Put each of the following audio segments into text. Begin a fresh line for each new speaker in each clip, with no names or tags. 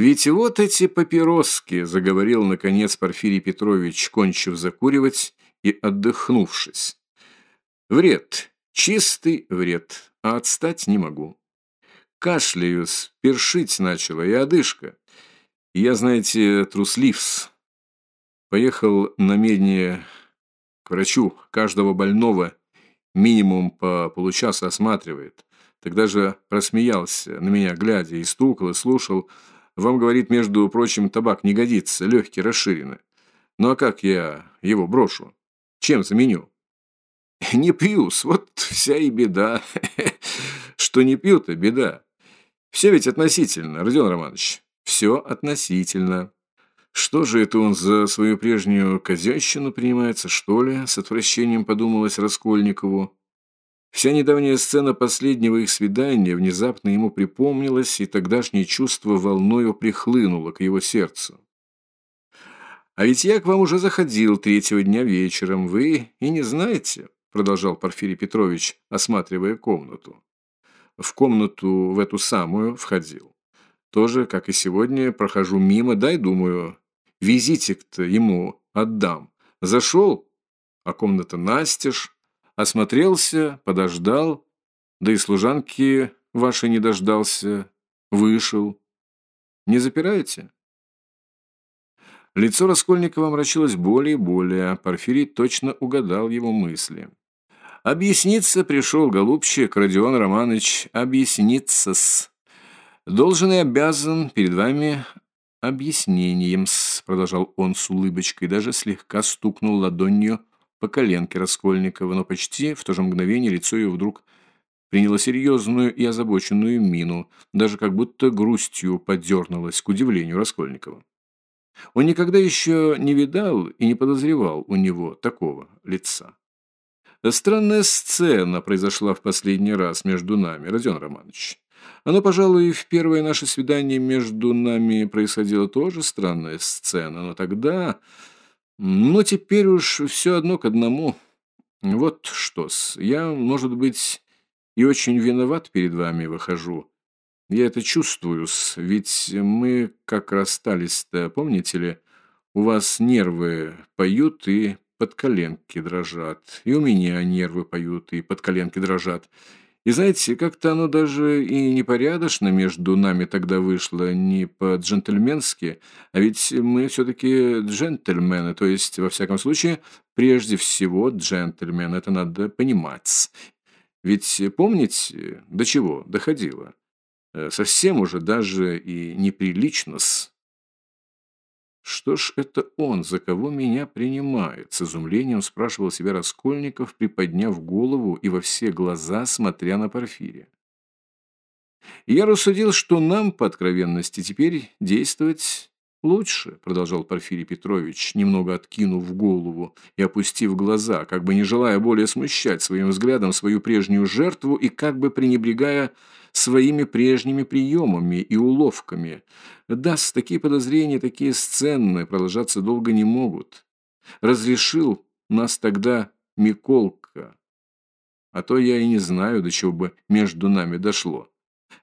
Ведь вот эти папироски, заговорил наконец Порфирий Петрович, кончив закуривать и отдохнувшись. Вред, чистый вред, а отстать не могу. Кашляю, першить начала и одышка. Я, знаете, трусливс. Поехал на медне к врачу, каждого больного минимум по получаса осматривает. Тогда же рассмеялся на меня, глядя, и стукал, и слушал, вам, говорит, между прочим, табак не годится, легкие расширены. Ну а как я его брошу? Чем заменю? Не пью, вот вся и беда. Что не пью-то, беда. Все ведь относительно, Родион Романович. Все относительно. Что же это он за свою прежнюю козящину принимается, что ли? С отвращением подумалось Раскольникову. Вся недавняя сцена последнего их свидания внезапно ему припомнилась, и тогдашнее чувство волною прихлынуло к его сердцу. «А ведь я к вам уже заходил третьего дня вечером, вы и не знаете», продолжал Порфирий Петрович, осматривая комнату. В комнату в эту самую входил. Тоже, как и сегодня, прохожу мимо, дай, думаю, визитик-то ему отдам. Зашел, а комната настежь, Осмотрелся, подождал, да и служанки вашей не дождался, вышел. Не запираете? Лицо Раскольникова мрачилось более и более, а Порфирий точно угадал его мысли. «Объясниться пришел, голубчик, Родион Романович, объясниться-с. Должен и обязан перед вами объяснением-с», продолжал он с улыбочкой, даже слегка стукнул ладонью по коленке Раскольникова, но почти в то же мгновение лицо ее вдруг приняло серьезную и озабоченную мину, даже как будто грустью подернулось к удивлению Раскольникова. Он никогда еще не видал и не подозревал у него такого лица. Странная сцена произошла в последний раз между нами, Родион Романович. Оно, пожалуй, в первое наше свидание между нами происходила тоже странная сцена, но тогда но теперь уж все одно к одному. Вот что-с, я, может быть, и очень виноват перед вами выхожу. Я это чувствую-с, ведь мы как расстались-то, помните ли, у вас нервы поют и под коленки дрожат, и у меня нервы поют и под коленки дрожат. И знаете, как-то оно даже и непорядочно между нами тогда вышло, не по-джентльменски, а ведь мы все-таки джентльмены, то есть, во всяком случае, прежде всего джентльмен, это надо понимать. Ведь помните, до чего доходило? Э, совсем уже даже и неприлично-с. «Что ж это он, за кого меня принимает?» С изумлением спрашивал себя Раскольников, приподняв голову и во все глаза, смотря на Порфирия. «Я рассудил, что нам, по откровенности, теперь действовать лучше», продолжал Порфирий Петрович, немного откинув голову и опустив глаза, как бы не желая более смущать своим взглядом свою прежнюю жертву и как бы пренебрегая своими прежними приемами и уловками. Даст такие подозрения, такие сцены продолжаться долго не могут. Разрешил нас тогда Миколка. А то я и не знаю, до чего бы между нами дошло.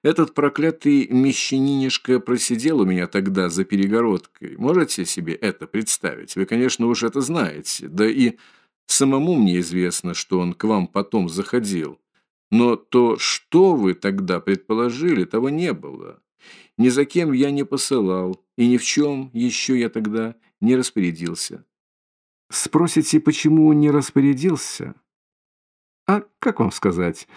Этот проклятый мещанинишка просидел у меня тогда за перегородкой. Можете себе это представить? Вы, конечно, уж это знаете. Да и самому мне известно, что он к вам потом заходил. Но то, что вы тогда предположили, того не было. Ни за кем я не посылал, и ни в чем еще я тогда не распорядился. Спросите, почему не распорядился? А как вам сказать?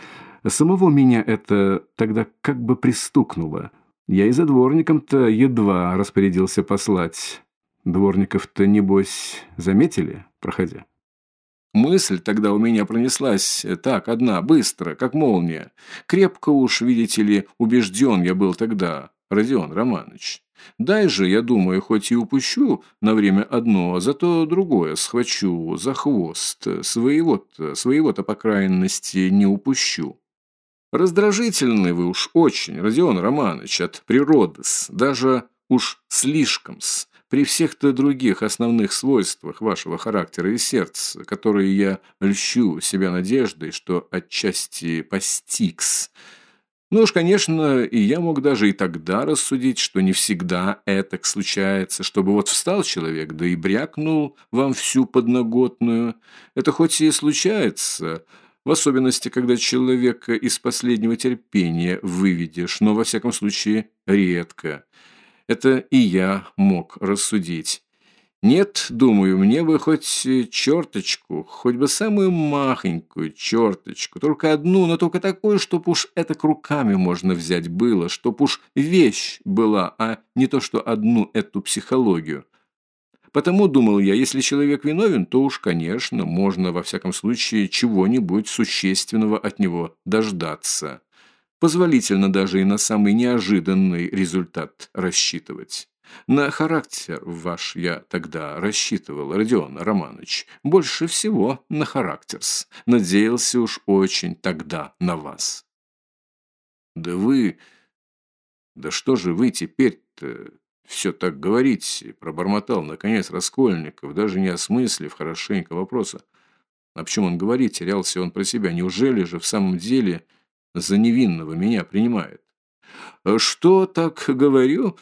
Самого меня это тогда как бы пристукнуло. Я и за дворником-то едва распорядился послать. Дворников-то, небось, заметили, проходя? Мысль тогда у меня пронеслась э, так, одна, быстро, как молния. Крепко уж, видите ли, убежден я был тогда, Родион Романович. Дай же, я думаю, хоть и упущу на время одно, а зато другое схвачу за хвост. Своего-то, своего-то по крайности не упущу. Раздражительный вы уж очень, Родион Романович, от природы даже уж слишком-с при всех-то других основных свойствах вашего характера и сердца, которые я льщу себя надеждой, что отчасти постигс, Ну уж, конечно, и я мог даже и тогда рассудить, что не всегда это случается, чтобы вот встал человек, да и брякнул вам всю подноготную. Это хоть и случается, в особенности, когда человека из последнего терпения выведешь, но, во всяком случае, редко. Это и я мог рассудить. Нет, думаю, мне бы хоть э, черточку, хоть бы самую махонькую черточку, только одну, но только такую, чтоб уж это к руками можно взять было, чтоб уж вещь была, а не то, что одну эту психологию. Потому, думал я, если человек виновен, то уж, конечно, можно во всяком случае чего-нибудь существенного от него дождаться. Позволительно даже и на самый неожиданный результат рассчитывать. На характер ваш я тогда рассчитывал, Родион Романович. Больше всего на характерс. Надеялся уж очень тогда на вас. Да вы... Да что же вы теперь-то все так говорите? Пробормотал, наконец, Раскольников, даже не осмыслив хорошенько вопроса. О чем он говорит, терялся он про себя. Неужели же в самом деле за невинного меня принимает? Что так говорю?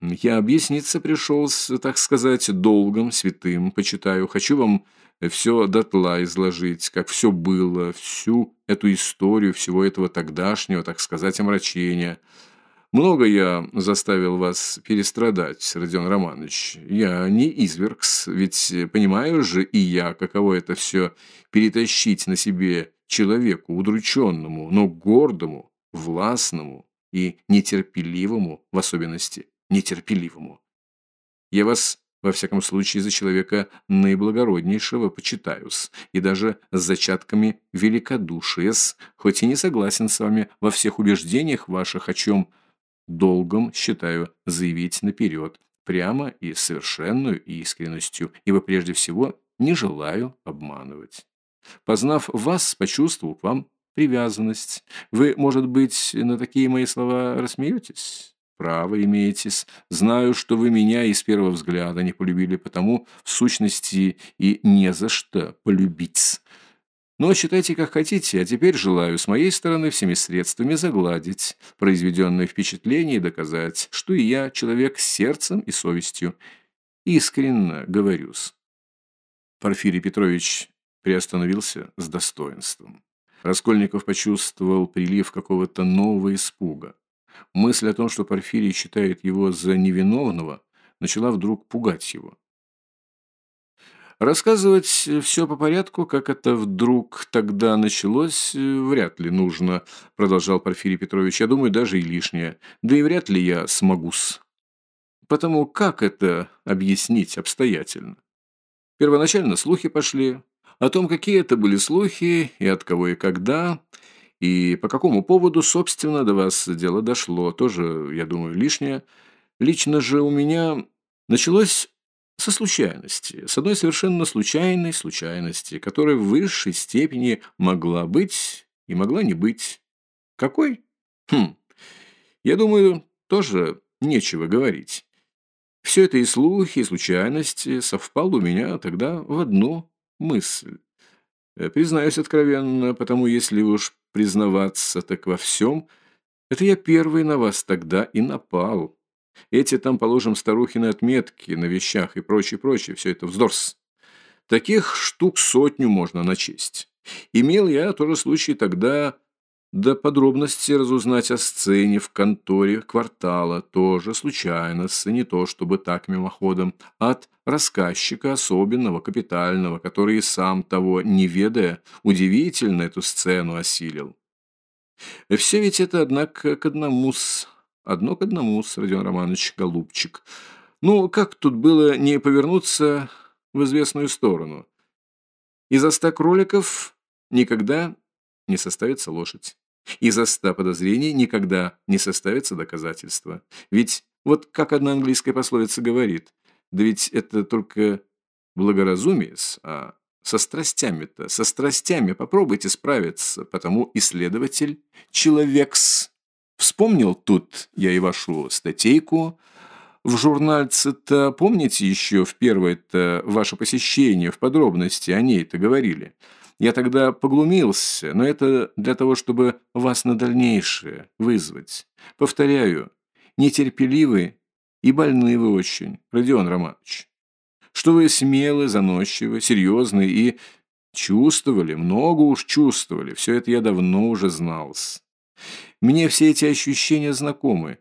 Я объясниться пришел так сказать, долгом святым, почитаю. Хочу вам все дотла изложить, как все было, всю эту историю всего этого тогдашнего, так сказать, омрачения. Много я заставил вас перестрадать, Родион Романович. Я не извергс, ведь понимаю же и я, каково это все перетащить на себе человеку удрученному, но гордому, властному и нетерпеливому в особенности нетерпеливому. Я вас, во всяком случае, за человека наиблагороднейшего почитаюсь, и даже с зачатками великодушия, хоть и не согласен с вами во всех убеждениях ваших, о чем долгом считаю заявить наперед, прямо и совершенную искренностью, ибо прежде всего не желаю обманывать. Познав вас, почувствовал к вам привязанность. Вы, может быть, на такие мои слова рассмеетесь? Право имеетесь. Знаю, что вы меня и с первого взгляда не полюбили, потому, в сущности, и не за что полюбить. Но считайте, как хотите, а теперь желаю с моей стороны всеми средствами загладить произведенное впечатление и доказать, что и я человек с сердцем и совестью. Искренно говорюсь. Порфирий Петрович приостановился с достоинством. Раскольников почувствовал прилив какого-то нового испуга. Мысль о том, что Порфирий считает его за невиновного, начала вдруг пугать его. Рассказывать все по порядку, как это вдруг тогда началось, вряд ли нужно, продолжал Порфирий Петрович. Я думаю, даже и лишнее. Да и вряд ли я смогу-с. Потому как это объяснить обстоятельно? Первоначально слухи пошли. О том, какие это были слухи, и от кого и когда – и по какому поводу, собственно, до вас дело дошло, тоже, я думаю, лишнее. Лично же у меня началось со случайности, с одной совершенно случайной случайности, которая в высшей степени могла быть и могла не быть. Какой? Хм, я думаю, тоже нечего говорить. Все это и слухи, и случайности совпало у меня тогда в одну мысль. Э, признаюсь откровенно, потому если уж признаваться так во всем, это я первый на вас тогда и напал. Эти там, положим, старухины отметки на вещах и прочее, прочее, все это вздорс. Таких штук сотню можно начесть. Имел я тоже случай тогда до подробности разузнать о сцене в конторе квартала, тоже случайно, не то чтобы так мимоходом, от рассказчика особенного, капитального, который сам того не ведая, удивительно эту сцену осилил. Все ведь это, однако, к одному-с, одно к одному-с, Родион Романович, голубчик. Ну, как тут было не повернуться в известную сторону? Из-за ста кроликов никогда не составится лошадь. Из-за ста подозрений никогда не составится доказательства. Ведь вот как одна английская пословица говорит, да ведь это только благоразумие, а со страстями-то, со страстями попробуйте справиться, потому исследователь – человекс. Вспомнил тут я и вашу статейку в журнальце-то, помните еще в первое-то ваше посещение, в подробности о ней-то говорили – я тогда поглумился, но это для того, чтобы вас на дальнейшее вызвать. Повторяю, нетерпеливы и больны вы очень, Родион Романович. Что вы смелы, заносчивы, серьезны и чувствовали, много уж чувствовали, все это я давно уже знал. Мне все эти ощущения знакомы.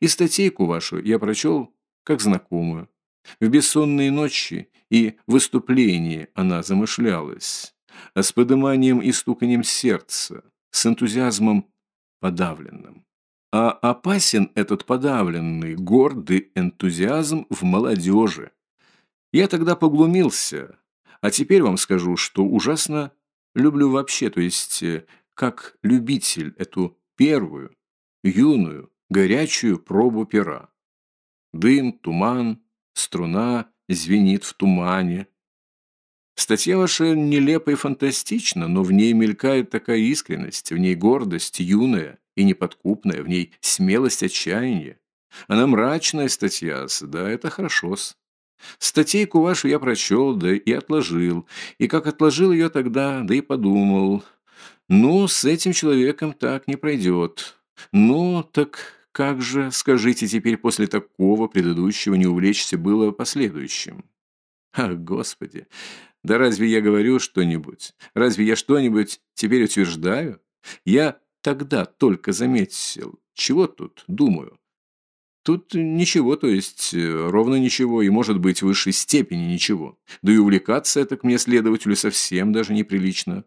И статейку вашу я прочел как знакомую. В бессонные ночи и выступлении она замышлялась, с подыманием и стуканием сердца, с энтузиазмом подавленным. А опасен этот подавленный, гордый энтузиазм в молодежи. Я тогда поглумился, а теперь вам скажу, что ужасно люблю вообще, то есть э, как любитель эту первую, юную, горячую пробу пера. Дым, туман, струна звенит в тумане. Статья ваша нелепа и фантастична, но в ней мелькает такая искренность, в ней гордость юная и неподкупная, в ней смелость отчаяния. Она мрачная статья, да, это хорошо-с. Статейку вашу я прочел, да и отложил. И как отложил ее тогда, да и подумал. Ну, с этим человеком так не пройдет. Ну, так как же, скажите теперь, после такого предыдущего не увлечься было последующим? Ах, Господи! Да разве я говорю что-нибудь? Разве я что-нибудь теперь утверждаю? Я тогда только заметил. Чего тут, думаю? Тут ничего, то есть э, ровно ничего, и может быть в высшей степени ничего. Да и увлекаться это к мне следователю совсем даже неприлично.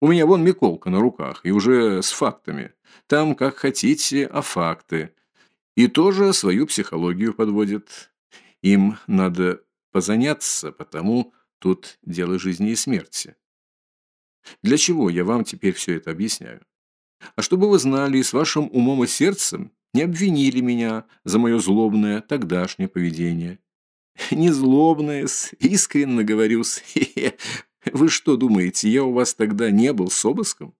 У меня вон Миколка на руках, и уже с фактами. Там, как хотите, а факты. И тоже свою психологию подводит. Им надо позаняться, потому тут дело жизни и смерти. Для чего я вам теперь все это объясняю? А чтобы вы знали и с вашим умом и сердцем не обвинили меня за мое злобное тогдашнее поведение. Не злобное, искренне говорю, Вы что думаете, я у вас тогда не был с обыском?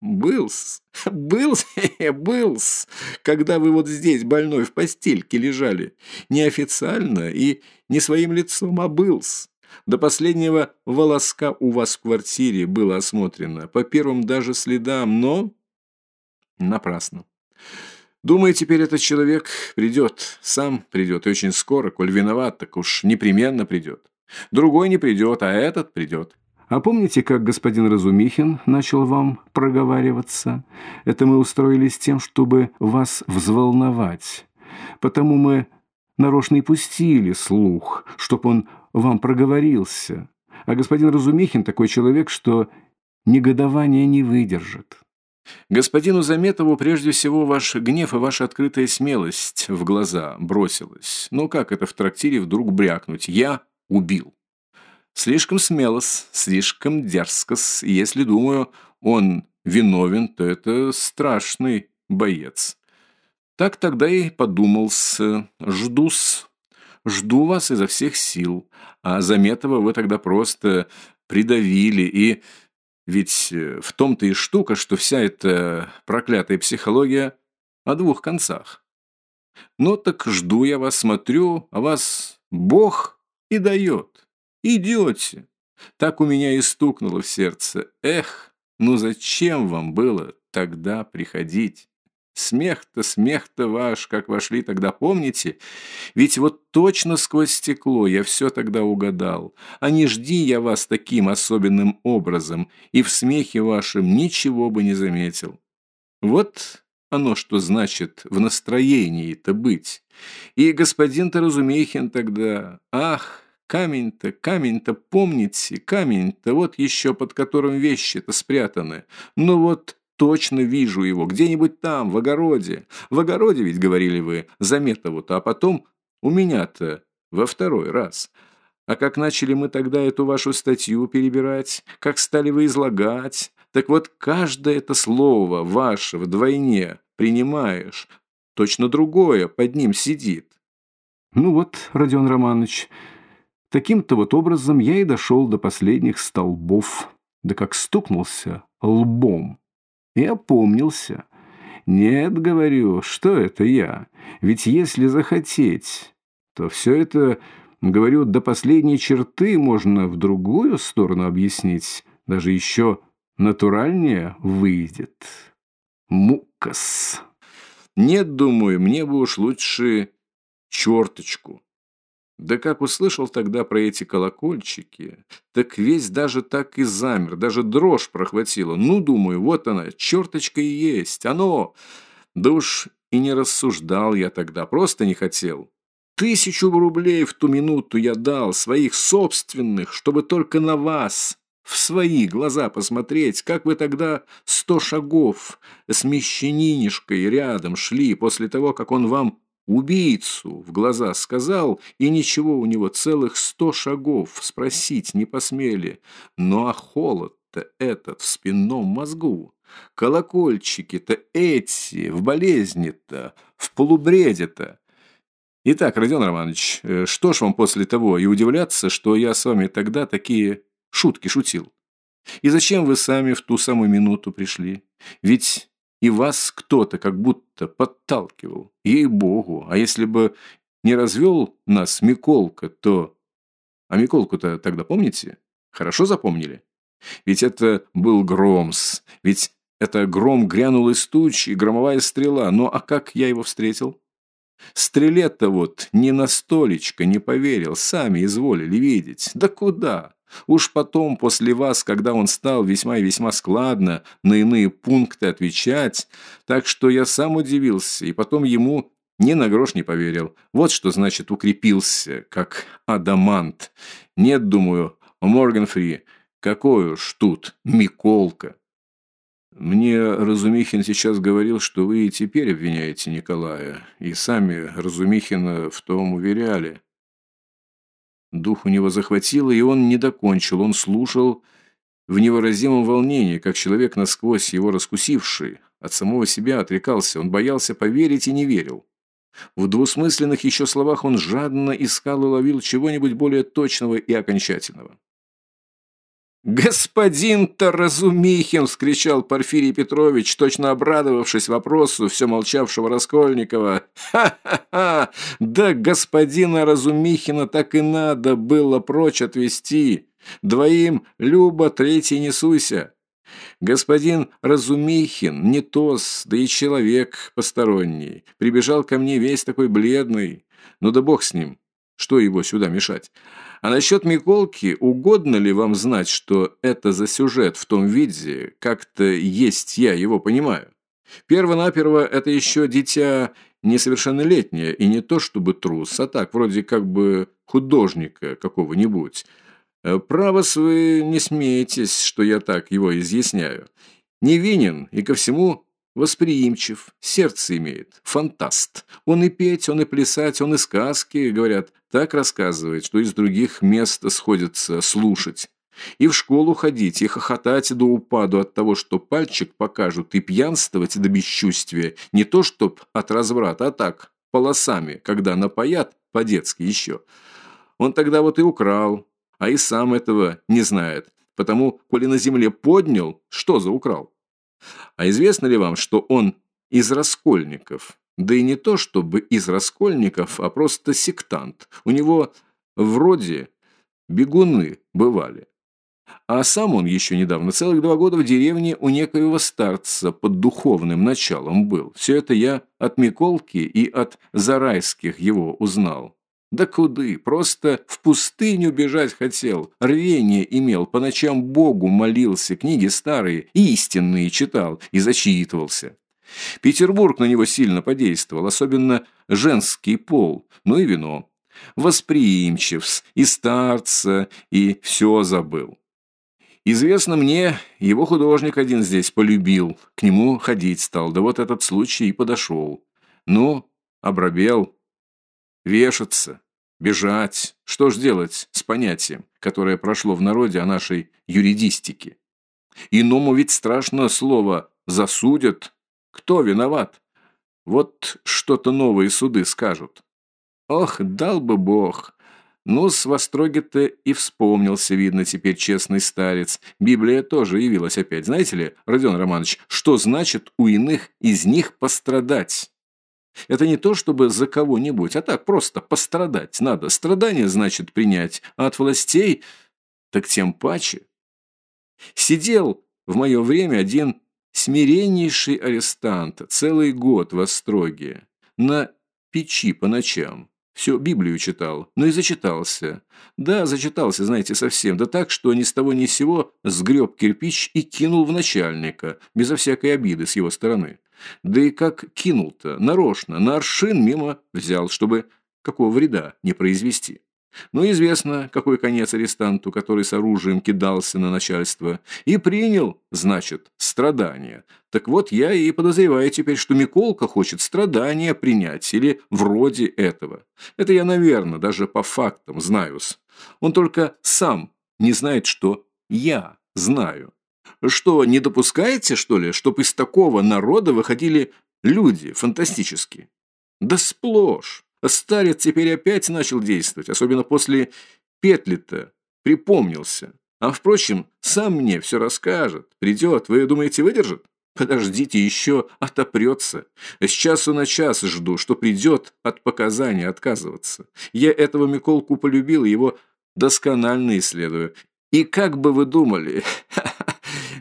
Был-с, был-с, был-с, когда вы вот здесь больной в постельке лежали. Неофициально и не своим лицом, а был-с. До последнего волоска у вас в квартире было осмотрено, по первым даже следам, но напрасно. Думаю, теперь этот человек придет, сам придет, и очень скоро, коль виноват, так уж непременно придет. Другой не придет, а этот придет. А помните, как господин Разумихин начал вам проговариваться? Это мы устроили с тем, чтобы вас взволновать. Потому мы нарочно и пустили слух, чтоб он вам проговорился. А господин Разумихин такой человек, что негодование не выдержит. Господину Заметову прежде всего ваш гнев и ваша открытая смелость в глаза бросилась. Ну как это в трактире вдруг брякнуть «я убил»? Слишком смело, слишком дерзко. Если, думаю, он виновен, то это страшный боец. Так тогда и подумал-с. Жду-с. Жду вас изо всех сил. А Заметова вы тогда просто придавили и... Ведь э, в том-то и штука, что вся эта проклятая психология о двух концах. Ну так жду я вас, смотрю, а вас Бог и дает. Идете. Так у меня и стукнуло в сердце. Эх, ну зачем вам было тогда приходить? Смех-то, смех-то ваш, как вошли тогда, помните? Ведь вот точно сквозь стекло я все тогда угадал. А не жди я вас таким особенным образом, и в смехе вашем ничего бы не заметил. Вот оно что значит в настроении-то быть. И господин-то Разумейхин тогда, ах, Камень-то, камень-то, помните, камень-то, вот еще под которым вещи-то спрятаны. Ну вот точно вижу его, где-нибудь там, в огороде. В огороде ведь, говорили вы, Заметову-то, а потом у меня-то во второй раз. А как начали мы тогда эту вашу статью перебирать, как стали вы излагать, так вот каждое это слово ваше вдвойне принимаешь, точно другое под ним сидит.
Ну вот, Родион Романович, Таким-то вот образом я и дошел до последних столбов, да как стукнулся лбом. И опомнился. Нет, говорю, что это я? Ведь если захотеть, то все это, говорю, до последней черты можно в другую сторону объяснить. даже еще натуральнее выйдет. Мукас.
Нет, думаю, мне бы уж лучше черточку. Да как услышал тогда про эти колокольчики, так весь даже так и замер, даже дрожь прохватила. Ну, думаю, вот она, черточка и есть, оно. Да уж и не рассуждал я тогда, просто не хотел. Тысячу рублей в ту минуту я дал, своих собственных, чтобы только на вас, в свои глаза посмотреть, как вы тогда сто шагов с мещанинишкой рядом шли после того, как он вам убийцу в глаза сказал, и ничего у него целых сто шагов спросить не посмели. Ну а холод-то этот в спинном мозгу, колокольчики-то эти, в болезни-то, в полубреде-то. Итак, Родион Романович, э, что ж вам после того и удивляться, что я с вами тогда такие шутки шутил? И зачем вы сами в ту самую минуту пришли? Ведь и вас кто-то как будто подталкивал. Ей-богу, а если бы не развел нас Миколка, то... А Миколку-то тогда помните? Хорошо запомнили? Ведь это был Громс, ведь это гром грянул из туч и громовая стрела. Ну а как я его встретил? Стреле-то вот ни на столечко не поверил, сами изволили видеть. Да куда? Уж потом, после вас, когда он стал весьма и весьма складно на иные пункты отвечать, так что я сам удивился, и потом ему ни на грош не поверил. Вот что значит укрепился, как адамант. Нет, думаю, Морган Фри, какой уж тут Миколка. Мне Разумихин сейчас говорил, что вы и теперь обвиняете Николая, и сами Разумихина в том уверяли. Дух у него захватило, и он не докончил. Он слушал в невыразимом волнении, как человек насквозь его раскусивший. От самого себя отрекался, он боялся поверить и не верил. В двусмысленных еще словах он жадно искал и ловил чего-нибудь более точного и окончательного. «Господин-то Разумихин!» – вскричал Порфирий Петрович, точно обрадовавшись вопросу все молчавшего Раскольникова. «Ха-ха-ха! Да господина Разумихина так и надо было прочь отвести. Двоим Люба, третий не суйся. Господин Разумихин, не тос, да и человек посторонний, прибежал ко мне весь такой бледный. Ну да бог с ним, что его сюда мешать?» А насчет Миколки, угодно ли вам знать, что это за сюжет в том виде, как-то есть я его понимаю? Первонаперво это еще дитя несовершеннолетнее, и не то чтобы трус, а так, вроде как бы художника какого-нибудь. Э, право вы не смеетесь, что я так его изъясняю. Невинен и ко всему восприимчив, сердце имеет, фантаст. Он и петь, он и плясать, он и сказки, говорят, так рассказывает, что из других мест сходится слушать. И в школу ходить, и хохотать до упаду от того, что пальчик покажут, и пьянствовать до бесчувствия, не то чтоб от разврата, а так, полосами, когда напоят, по-детски еще. Он тогда вот и украл, а и сам этого не знает, потому, коли на земле поднял, что за украл? А известно ли вам, что он из раскольников? Да и не то, чтобы из раскольников, а просто сектант. У него вроде бегуны бывали. А сам он еще недавно, целых два года в деревне у некоего старца под духовным началом был. Все это я от Миколки и от Зарайских его узнал. Да куды, просто в пустыню бежать хотел, рвение имел, по ночам Богу молился, книги старые, истинные читал и зачитывался. Петербург на него сильно подействовал, особенно женский пол, ну и вино. Восприимчив, и старца, и все забыл. Известно мне, его художник один здесь полюбил, к нему ходить стал, да вот этот случай и подошел. Ну, обрабел, Вешаться, бежать. Что ж делать с понятием, которое прошло в народе о нашей юридистике? Иному ведь страшно слово «засудят». Кто виноват? Вот что-то новые суды скажут. Ох, дал бы бог. Ну, с востроги-то и вспомнился, видно, теперь честный старец. Библия тоже явилась опять. Знаете ли, Родион Романович, что значит у иных из них пострадать? Это не то, чтобы за кого-нибудь, а так просто пострадать надо. Страдание значит принять, а от властей так тем паче. Сидел в мое время один смиреннейший арестант, целый год в Остроге, на печи по ночам. Все Библию читал, но и зачитался. Да, зачитался, знаете, совсем. Да так, что ни с того ни с сего сгреб кирпич и кинул в начальника, безо всякой обиды с его стороны. Да и как кинул-то, нарочно, на аршин мимо взял, чтобы какого вреда не произвести. Но известно, какой конец арестанту, который с оружием кидался на начальство, и принял, значит, страдания. Так вот, я и подозреваю теперь, что Миколка хочет страдания принять, или вроде этого. Это я, наверное, даже по фактам знаю-с. Он только сам не знает, что я знаю. Что, не допускаете, что ли, чтоб из такого народа выходили люди фантастические? Да сплошь. Старец теперь опять начал действовать, особенно после петли-то припомнился. А, впрочем, сам мне все расскажет. Придет, вы думаете, выдержит? Подождите, еще отопрется. С часу на час жду, что придет от показания отказываться. Я этого Миколку полюбил, его досконально исследую. И как бы вы думали,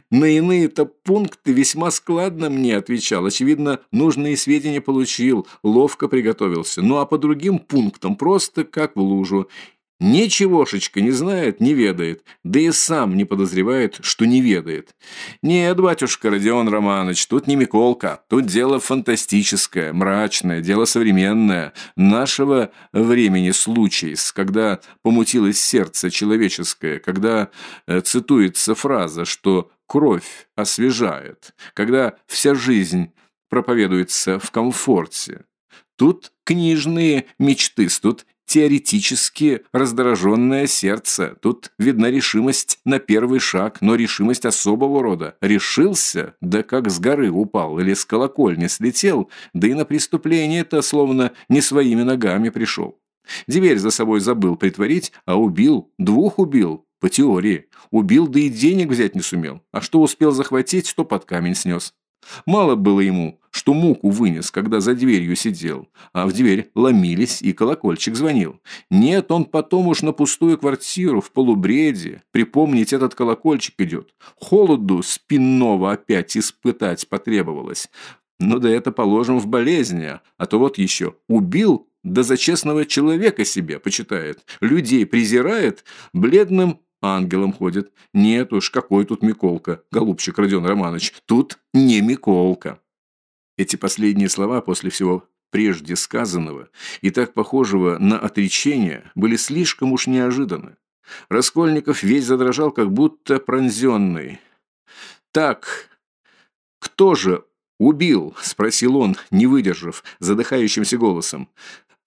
На иные-то пункты весьма складно мне отвечал. Очевидно, нужные сведения получил, ловко приготовился. Ну а по другим пунктам просто как в лужу. Ничегошечка не знает, не ведает, да и сам не подозревает, что не ведает. Нет, батюшка Родион Романович, тут не Миколка, тут дело фантастическое, мрачное, дело современное, нашего времени случай, когда помутилось сердце человеческое, когда э, цитуется фраза, что кровь освежает, когда вся жизнь проповедуется в комфорте. Тут книжные мечты, тут теоретически раздраженное сердце. Тут видна решимость на первый шаг, но решимость особого рода. Решился, да как с горы упал или с колокольни слетел, да и на преступление-то словно не своими ногами пришел. Дверь за собой забыл притворить, а убил, двух убил, по теории. Убил, да и денег взять не сумел. А что успел захватить, то под камень снес. Мало было ему, что муку вынес, когда за дверью сидел, а в дверь ломились и колокольчик звонил. Нет, он потом уж на пустую квартиру в полубреде. Припомнить этот колокольчик идет. Холоду спинного опять испытать потребовалось. Ну да это положим в болезни, а то вот еще убил, да за честного человека себе почитает. Людей презирает, бледным ангелом ходит. Нет уж, какой тут Миколка, голубчик Родион Романович, тут не Миколка. Эти последние слова после всего прежде сказанного и так похожего на отречение были слишком уж неожиданны. Раскольников весь задрожал, как будто пронзенный. «Так, кто же убил?» – спросил он, не выдержав, задыхающимся голосом.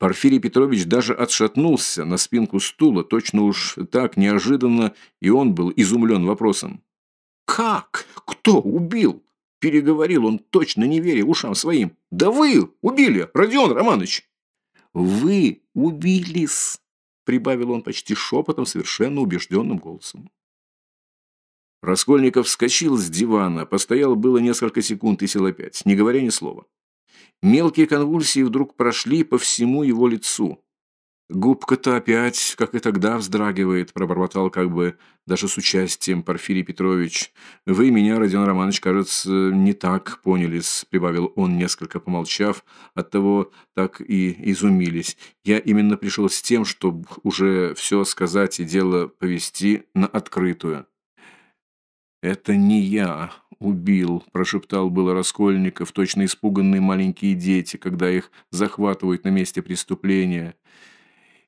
Порфирий Петрович даже отшатнулся на спинку стула, точно уж так неожиданно, и он был изумлен вопросом. «Как? Кто убил?» Переговорил он, точно не веря ушам своим. «Да вы убили, Родион Романович!» «Вы убились!» прибавил он почти шепотом, совершенно убежденным голосом. Раскольников вскочил с дивана, постоял было несколько секунд и сел опять, не говоря ни слова. Мелкие конвульсии вдруг прошли по всему его лицу. «Губка-то опять, как и тогда, вздрагивает», – пробормотал как бы даже с участием Порфирий Петрович. «Вы меня, Родион Романович, кажется, не так поняли», – прибавил он, несколько помолчав, оттого так и изумились. «Я именно пришел с тем, чтобы уже все сказать и дело повести на открытую». «Это не я убил», – прошептал было Раскольников, точно испуганные маленькие дети, когда их захватывают на месте преступления.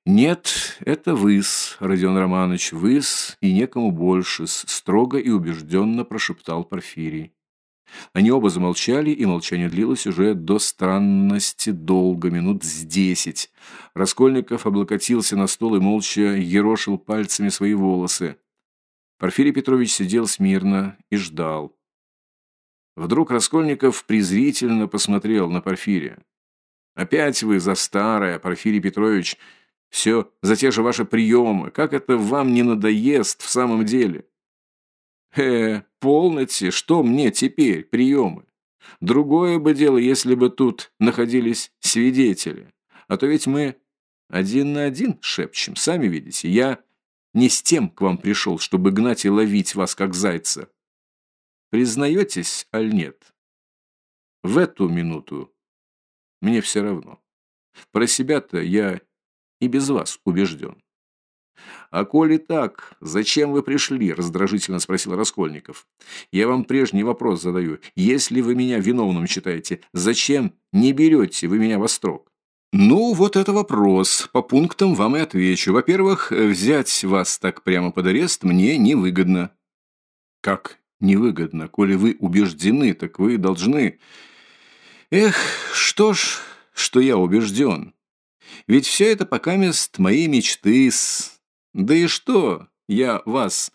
«Нет, это выс, Родион Романович, выс и некому больше», – строго и убежденно прошептал Порфирий. Они оба замолчали, и молчание длилось уже до странности долго, минут с десять. Раскольников облокотился на стол и молча ерошил пальцами свои волосы. Порфирий Петрович сидел смирно и ждал. Вдруг Раскольников презрительно посмотрел на Порфирия. «Опять вы за старое, Порфирий Петрович, все за те же ваши приемы. Как это вам не надоест в самом деле?» «Э, полноте, что мне теперь приемы? Другое бы дело, если бы тут находились свидетели. А то ведь мы один на один шепчем, сами видите. Я не с тем к вам пришел, чтобы гнать и ловить вас, как зайца. Признаетесь, аль нет? В эту минуту мне все равно. Про себя-то я и без вас убежден. «А коли так, зачем вы пришли?» – раздражительно спросил Раскольников. «Я вам прежний вопрос задаю. Если вы меня виновным считаете, зачем не берете вы меня во строк?» «Ну, вот это вопрос. По пунктам вам и отвечу. Во-первых, взять вас так прямо под арест мне невыгодно». «Как невыгодно? Коли вы убеждены, так вы должны...» «Эх, что ж, что я убежден. Ведь все это пока мест моей мечты с... Да и что, я вас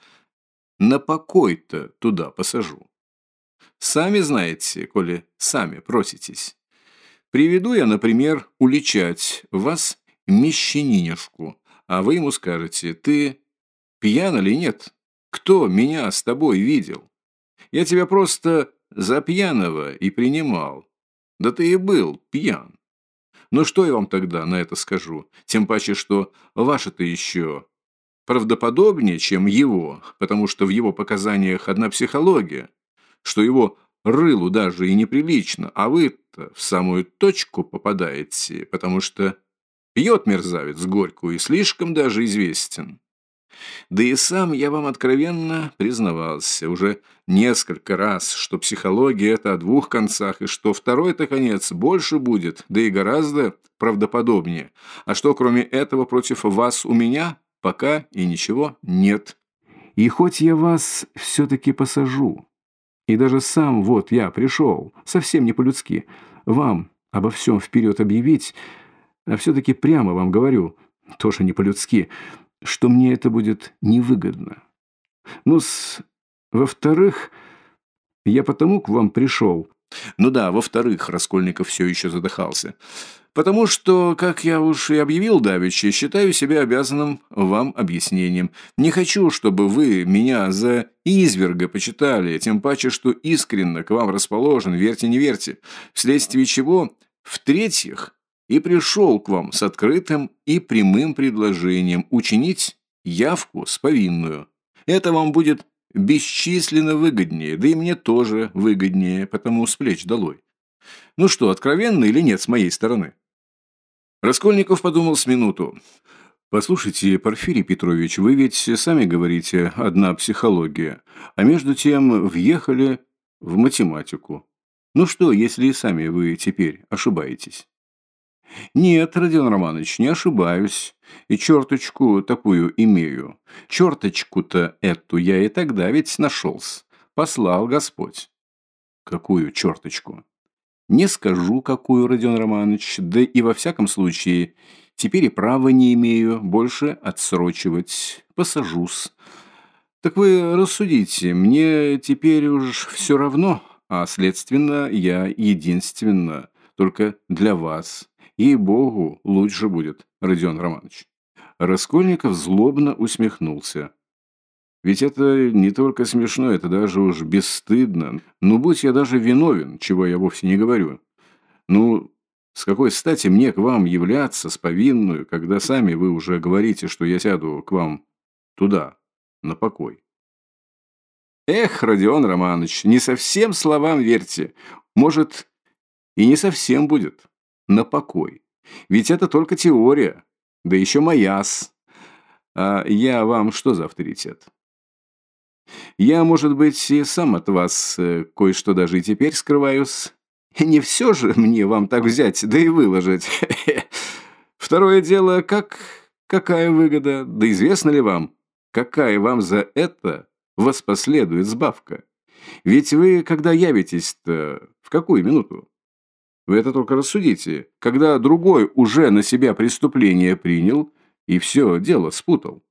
на покой-то туда посажу. Сами знаете, коли сами проситесь». Приведу я, например, уличать вас мещанинишку, а вы ему скажете, ты пьян или нет? Кто меня с тобой видел? Я тебя просто за пьяного и принимал. Да ты и был пьян. Ну что я вам тогда на это скажу? Тем паче, что ваше-то еще правдоподобнее, чем его, потому что в его показаниях одна психология, что его рылу даже и неприлично, а вы-то в самую точку попадаете, потому что пьет мерзавец горькую и слишком даже известен. Да и сам я вам откровенно признавался уже несколько раз, что психология – это о двух концах, и что второй-то конец больше будет, да и гораздо правдоподобнее. А что, кроме этого, против вас у меня пока и ничего нет. И хоть я вас все-таки посажу, и даже сам вот я пришел, совсем не по-людски, вам обо всем вперед объявить, а все-таки прямо вам говорю, тоже не по-людски, что мне это будет невыгодно. ну с, во-вторых, я потому к вам пришел. Ну да, во-вторых, Раскольников все еще задыхался. Потому что, как я уж и объявил давеча, считаю себя обязанным вам объяснением. Не хочу, чтобы вы меня за изверга почитали, тем паче, что искренно к вам расположен, верьте, не верьте. Вследствие чего, в-третьих, и пришел к вам с открытым и прямым предложением учинить явку с повинную. Это вам будет бесчисленно выгоднее, да и мне тоже выгоднее, потому с плеч долой. Ну что, откровенно или нет с моей стороны? Раскольников подумал с минуту. «Послушайте, Порфирий Петрович, вы ведь сами говорите «одна психология», а между тем въехали в математику. Ну что, если и сами вы теперь ошибаетесь?» «Нет, Родион Романович, не ошибаюсь. И черточку такую имею. Черточку-то эту я и тогда ведь нашелся. Послал Господь». «Какую черточку?» Не скажу, какую, Родион Романович, да и во всяком случае, теперь и права не имею больше отсрочивать. Посажусь. Так вы рассудите, мне теперь уж все равно, а следственно я единственно, только для вас. Ей-богу, лучше будет, Родион Романович. Раскольников злобно усмехнулся. Ведь это не только смешно, это даже уж бесстыдно. Ну, будь я даже виновен, чего я вовсе не говорю. Ну, с какой стати мне к вам являться с повинную, когда сами вы уже говорите, что я сяду к вам туда, на покой? Эх, Родион Романович, не совсем словам верьте. Может, и не совсем будет на покой. Ведь это только теория, да еще мояс. А я вам что за авторитет? Я, может быть, и сам от вас э, кое-что даже и теперь скрываюсь. Не все же мне вам так взять, да и выложить. Второе дело, как... Какая выгода? Да известно ли вам, какая вам за это воспоследует сбавка? Ведь вы, когда явитесь-то, в какую минуту? Вы это только рассудите, когда другой уже на себя преступление принял и все дело спутал.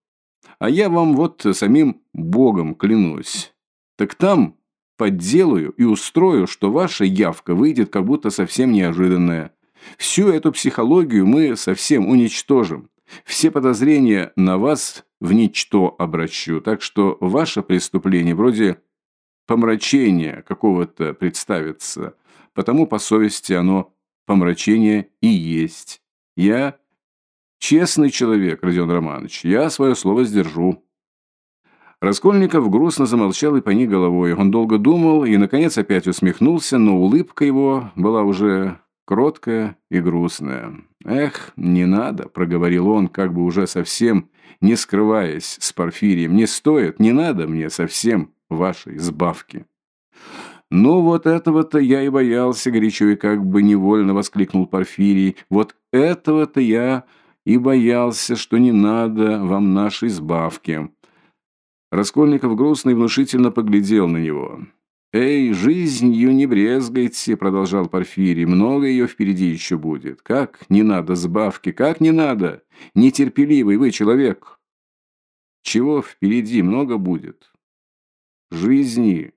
А я вам вот самим Богом клянусь. Так там подделаю и устрою, что ваша явка выйдет как будто совсем неожиданная. Всю эту психологию мы совсем уничтожим. Все подозрения на вас в ничто обращу, так что ваше преступление вроде помрачения какого-то представится, потому по совести оно помрачение и есть. Я Честный человек, Родион Романович, я свое слово сдержу. Раскольников грустно замолчал и поник головой. Он долго думал и, наконец, опять усмехнулся, но улыбка его была уже кроткая и грустная. «Эх, не надо», — проговорил он, как бы уже совсем не скрываясь с Порфирием. «Не стоит, не надо мне совсем вашей сбавки». «Ну, вот этого-то я и боялся горячо и как бы невольно воскликнул Порфирий. Вот этого-то я и боялся, что не надо вам нашей сбавки». Раскольников грустно и внушительно поглядел на него. «Эй, жизнью не брезгайте», — продолжал Порфирий, — «много ее впереди еще будет. Как не надо сбавки, как не надо? Нетерпеливый вы человек». «Чего впереди много будет?» «Жизни.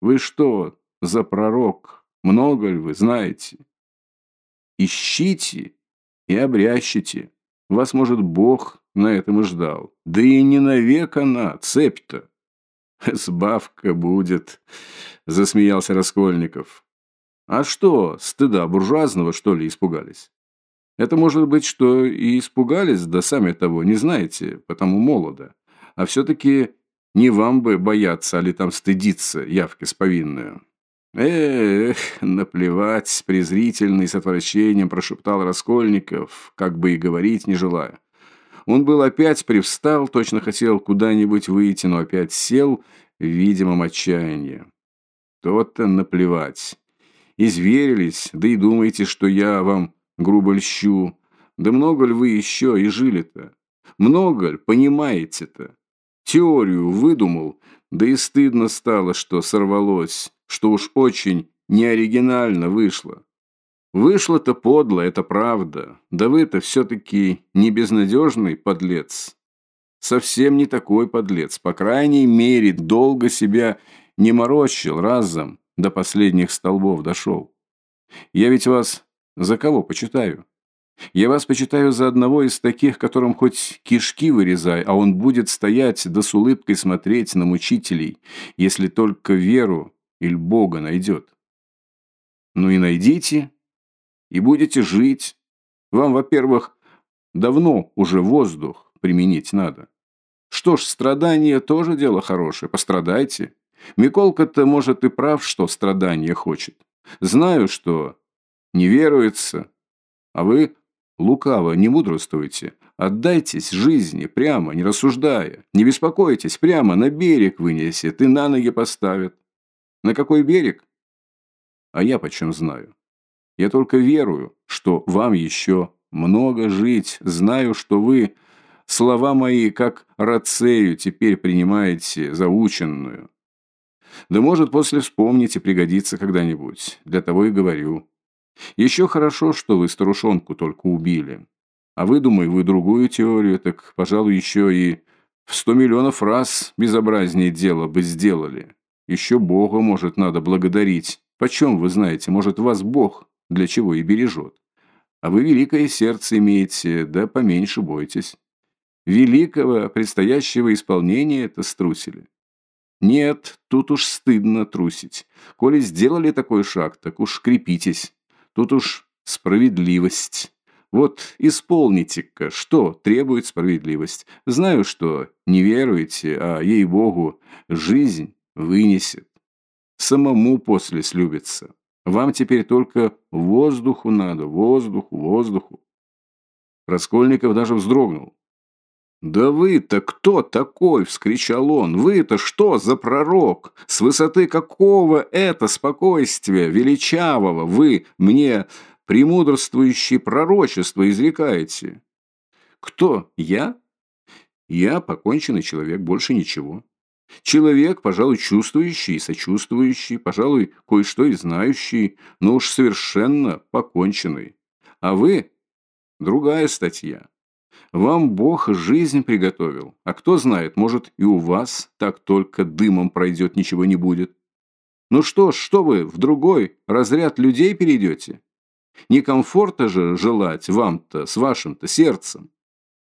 Вы что, за пророк? Много ли вы знаете?» «Ищите и обрящите. Вас, может, Бог на этом и ждал. Да и не навек она, цепь-то». «Сбавка будет», — засмеялся Раскольников. «А что, стыда буржуазного, что ли, испугались?» «Это может быть, что и испугались, да сами того не знаете, потому молодо. А все-таки не вам бы бояться, а ли там стыдиться явки с повинную». «Эх, наплевать, презрительно и с отвращением прошептал Раскольников, как бы и говорить не желая. Он был опять привстал, точно хотел куда-нибудь выйти, но опять сел в видимом отчаянии. То-то наплевать. Изверились, да и думаете, что я вам грубо льщу. Да много ли вы еще и жили-то? Много ли понимаете-то? Теорию выдумал, да и стыдно стало, что сорвалось, что уж очень неоригинально вышло. Вышло-то подло, это правда. Да вы-то все-таки не безнадежный подлец. Совсем не такой подлец. По крайней мере, долго себя не морочил разом, до последних столбов дошел. Я ведь вас за кого почитаю? Я вас почитаю за одного из таких, которым хоть кишки вырезай, а он будет стоять да с улыбкой смотреть на мучителей, если только веру или Бога найдет. Ну и найдите, и будете жить. Вам, во-первых, давно уже воздух применить надо. Что ж, страдание тоже дело хорошее, пострадайте. Миколка-то, может, и прав, что страдание хочет. Знаю, что не веруется, а вы лукаво не мудрствуйте. Отдайтесь жизни, прямо, не рассуждая. Не беспокойтесь, прямо на берег вынесет и на ноги поставит. На какой берег? А я почем знаю? Я только верую, что вам еще много жить. Знаю, что вы слова мои, как рацею, теперь принимаете заученную. Да может, после вспомните, пригодится когда-нибудь. Для того и говорю. Еще хорошо, что вы старушонку только убили. А вы, думаю, вы другую теорию, так, пожалуй, еще и в сто миллионов раз безобразнее дело бы сделали. Еще Бога, может, надо благодарить. Почем вы знаете, может, вас Бог для чего и бережет. А вы великое сердце имеете, да поменьше бойтесь. Великого предстоящего исполнения это струсили. Нет, тут уж стыдно трусить. Коли сделали такой шаг, так уж крепитесь. Тут уж справедливость. Вот исполните-ка, что требует справедливость. Знаю, что не веруете, а, ей-богу, жизнь вынесет. Самому после слюбится. Вам теперь только воздуху надо, воздуху, воздуху. Раскольников даже вздрогнул. «Да вы-то кто такой?» – вскричал он. «Вы-то что за пророк? С высоты какого это спокойствия величавого вы мне премудрствующее пророчество изрекаете?» «Кто? Я?» «Я поконченный человек, больше ничего. Человек, пожалуй, чувствующий и сочувствующий, пожалуй, кое-что и знающий, но уж совершенно поконченный. А вы – другая статья. Вам Бог жизнь приготовил, а кто знает, может, и у вас так только дымом пройдет, ничего не будет. Ну что ж, что вы в другой разряд людей перейдете? Не комфорта же желать вам-то с вашим-то сердцем.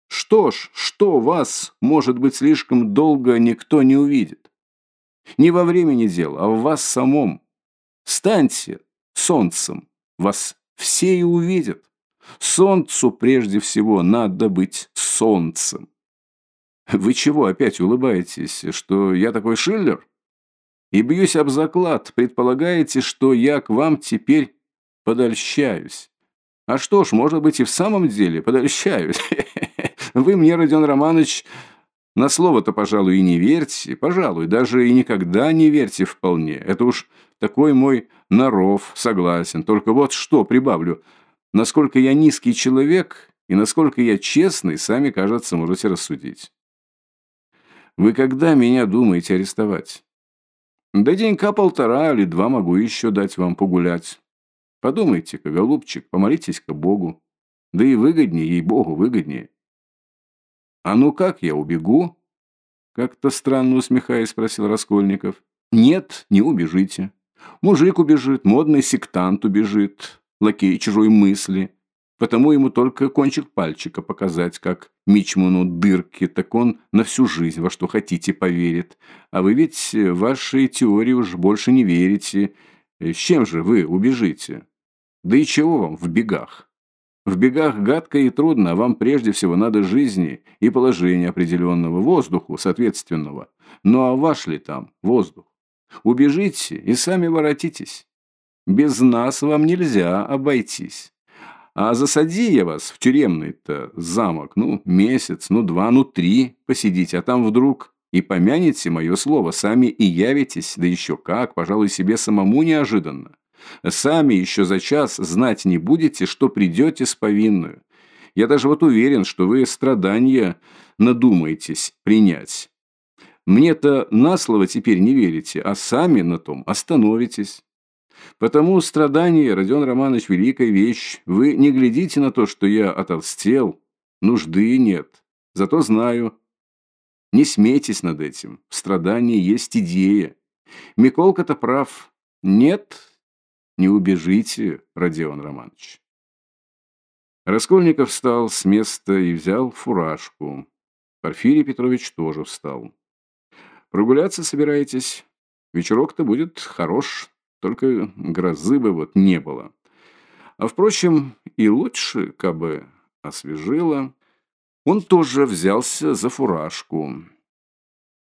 Что ж, что вас, может быть, слишком долго никто не увидит? Не во времени дело, а в вас самом. Станьте солнцем, вас все и увидят. Солнцу прежде всего надо быть солнцем. Вы чего опять улыбаетесь, что я такой Шиллер? И бьюсь об заклад, предполагаете, что я к вам теперь подольщаюсь. А что ж, может быть, и в самом деле подольщаюсь. Вы мне, Родион Романович, на слово-то, пожалуй, и не верьте, пожалуй, даже и никогда не верьте вполне. Это уж такой мой наров, согласен. Только вот что прибавлю. Насколько я низкий человек и насколько я честный, сами, кажется, можете рассудить. Вы когда меня думаете арестовать? Да денька полтора или два могу еще дать вам погулять. Подумайте-ка, голубчик, помолитесь-ка Богу. Да и выгоднее, ей-богу, выгоднее. А ну как я убегу? Как-то странно усмехаясь, спросил Раскольников. Нет, не убежите. Мужик убежит, модный сектант убежит, лакей чужой мысли. Потому ему только кончик пальчика показать, как Мичману дырки, так он на всю жизнь во что хотите поверит. А вы ведь вашей теории уж больше не верите. С чем же вы убежите? Да и чего вам в бегах? В бегах гадко и трудно, а вам прежде всего надо жизни и положения определенного, воздуху соответственного. Ну а ваш ли там воздух? Убежите и сами воротитесь. Без нас вам нельзя обойтись. А засади я вас в тюремный-то замок, ну, месяц, ну, два, ну, три посидите, а там вдруг и помянете мое слово, сами и явитесь, да еще как, пожалуй, себе самому неожиданно. Сами еще за час знать не будете, что придете с повинную. Я даже вот уверен, что вы страдания надумаетесь принять. Мне-то на слово теперь не верите, а сами на том остановитесь. Потому страдание, Родион Романович, великая вещь. Вы не глядите на то, что я отолстел. Нужды нет. Зато знаю. Не смейтесь над этим. В страдании есть идея. Миколка-то прав. Нет, не убежите, Родион Романович. Раскольников встал с места и взял фуражку. Порфирий Петрович тоже встал. Прогуляться собираетесь? Вечерок-то будет хорош. Только грозы бы вот не было. А, впрочем, и лучше, кабы освежило. Он тоже взялся за фуражку.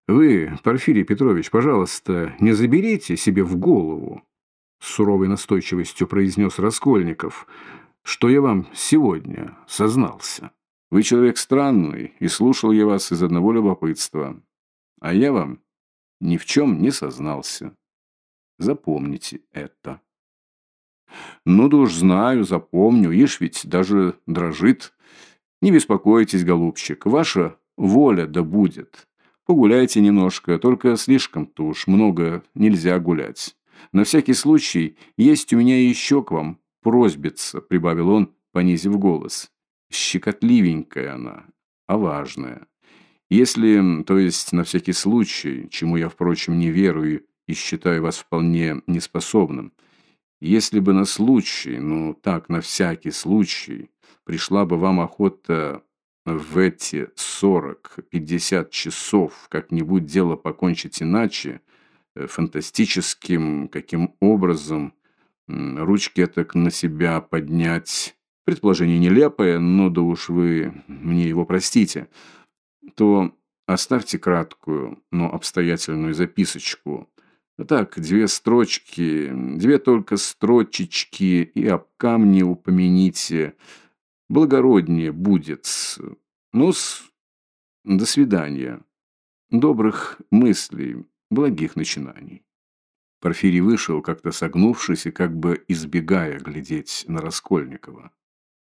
«Вы, Порфирий Петрович, пожалуйста, не заберите себе в голову», с суровой настойчивостью произнес Раскольников, что я вам сегодня сознался. Вы человек странный, и слушал я вас из одного любопытства, а я вам ни в чем не сознался. Запомните это. Ну да уж знаю, запомню. Ишь ведь даже дрожит. Не беспокойтесь, голубчик, ваша воля да будет. Погуляйте немножко, только слишком-то уж много нельзя гулять. На всякий случай есть у меня еще к вам просьбица, прибавил он, понизив голос. Щекотливенькая она, а важная. Если, то есть на всякий случай, чему я, впрочем, не верую и считаю вас вполне неспособным. Если бы на случай, ну так, на всякий случай, пришла бы вам охота в эти сорок-пятьдесят часов как-нибудь дело покончить иначе, э, фантастическим каким образом, ручки так на себя поднять, предположение нелепое, но да уж вы мне его простите, то оставьте краткую, но обстоятельную записочку так, две строчки, две только строчечки, и об камне упомяните. Благороднее будет. Ну-с, до свидания. Добрых мыслей, благих начинаний. Порфирий вышел, как-то согнувшись и как бы избегая глядеть на Раскольникова.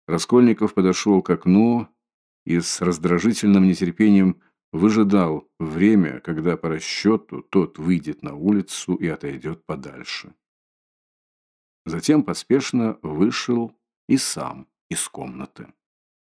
Раскольников подошел к окну и с раздражительным нетерпением выжидал время, когда по расчету тот выйдет на улицу и отойдет подальше. Затем поспешно вышел и сам из комнаты.